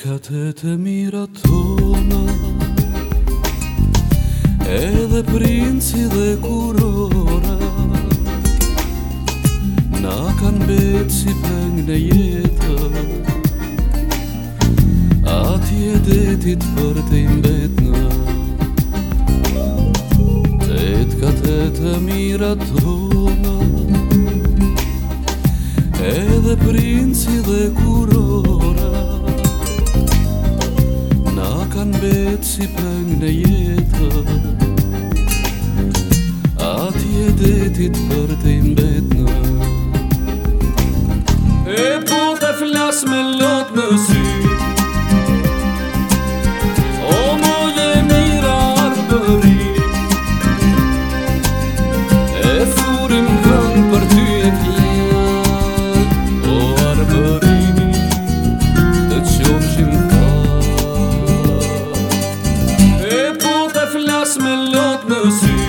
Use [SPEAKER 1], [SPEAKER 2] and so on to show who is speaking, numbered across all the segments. [SPEAKER 1] Shka të të mira tona Edhe princi dhe kurora Na kanë betë si pëngë në jetë A e detit për të imbet në Tëtka të të mira tona Edhe princi dhe kurora si pëng në jetë A tje për të imbet në
[SPEAKER 2] E po të flas me lot në sy Jasmin, låt musik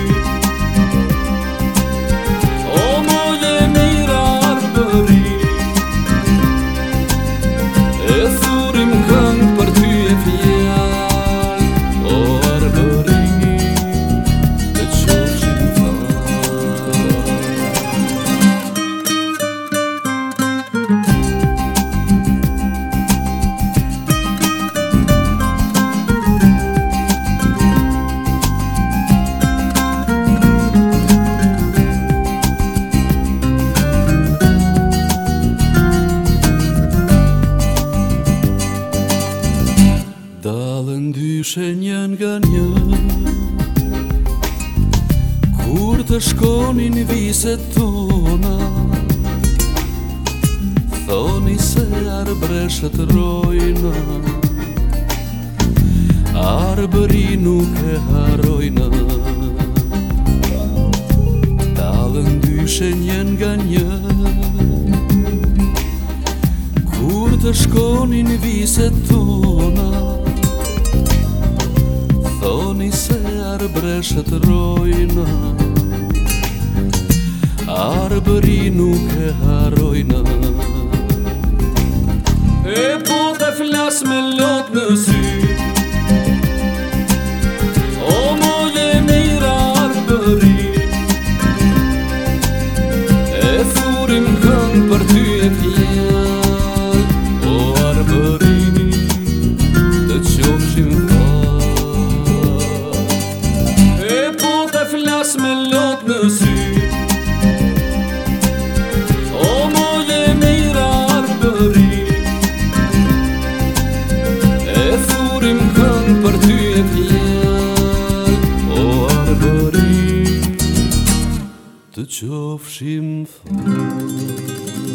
[SPEAKER 1] shenjen nga një Kur të shkonin viset tona Thoni se arbreshet rojna Arbëri nuk e harojna Dalën dy shenjen nga një Kur të shkonin viset tona Kur të shkonin viset tona thoni se arbreshet rojna Arbëri nuk e harojna
[SPEAKER 2] E po të flas me lot në sy me lot në sy O mojë e mira arbëri
[SPEAKER 1] E thurim kënd për ty e kje O arbëri Të qofshim fërë